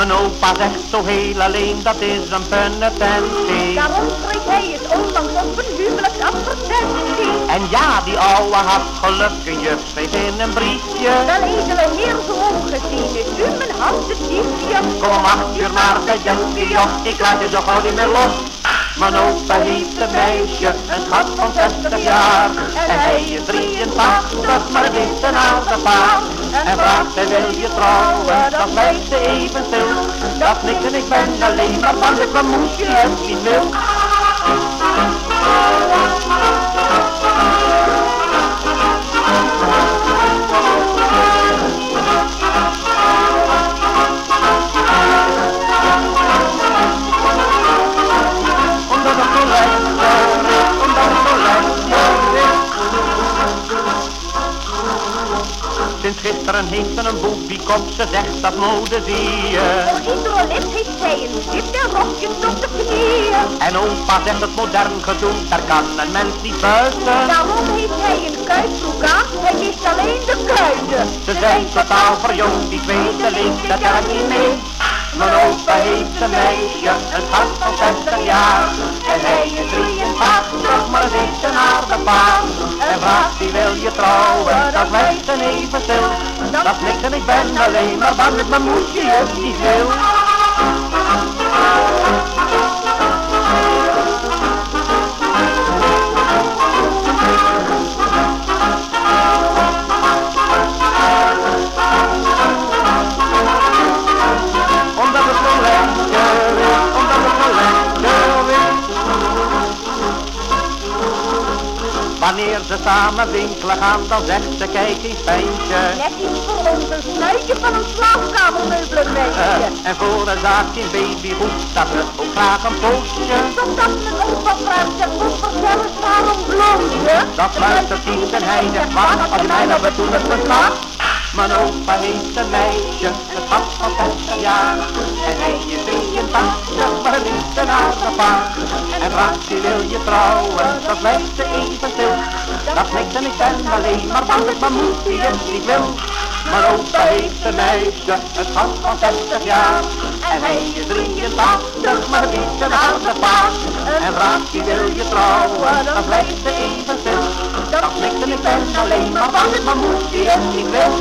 Mijn opa zegt zo heel alleen, dat is een penitentie. Daarom schreef hij het onlangs op een huwelijksadvertentie. En ja, die ouwe had gelukkig juf schreef in een briefje. Wel edele heer zo ongezien is u mijn handetiefje. Kom om acht uur naar de Junkio, ik laat je zo gauw niet meer los. Mijn opa heeft een meisje, een schat van 60 jaar. En hij is 83, maar het is een aardig paar. En vraagt hij wil je trouwen, dat blijft even stil. Dat niks en ik ben alleen maar bang dat mijn moesje het niet wil. Sinds gisteren heeft ze een boebiekop, ze zegt dat mode zie je. Iedere lid heeft zij een stip en rokjes tot de knieën. En opa zegt het modern gedoe, daar kan een mens niet buiten. Daarom heeft hij een kuitbroek aan, hij mist alleen de kuiten. Ze zijn totaal verjongd, die tweedeling, dat kan niet mee. Mijn opa heeft een meisje, een schat van 60 jaar. En hij is 83, maar het is een aardig paar. En vraagt wie wil je trouwen, dat blijft even stil. Dat is niks en ik ben alleen maar bang dat mijn moesje het niet wil. Wanneer ze samen winkelen gaan, dan zegt ze kijk eens fijntje. Net iets voor ons, een snuitje van een slaapkamermeubelmeisje. Eh, en voor een zaakje babygoed staat ze ook graag een poosje. Totdat mijn opa vraagt, zeg, moet vertel eens waarom blondje? Dat luistert niet en hij zegt wat, als je mij nou bedoelt het verslaat. Mijn opa heeft een meisje, een schat van 60 jaar. En hij is 83, maar het is een aardig paar. En vraagt wil je trouwen, dat blijft ze even stil. Dat niks en ik ben alleen maar bang mijn moed die het niet wil. Mijn opa heeft een meisje, een schat van 60 jaar. En hij is 83, maar is een aardig paar. En vraagt wie wil je trouwen, dan blijft ze even stil. Dat niks en ik ben alleen maar bang mijn moed die het niet wil.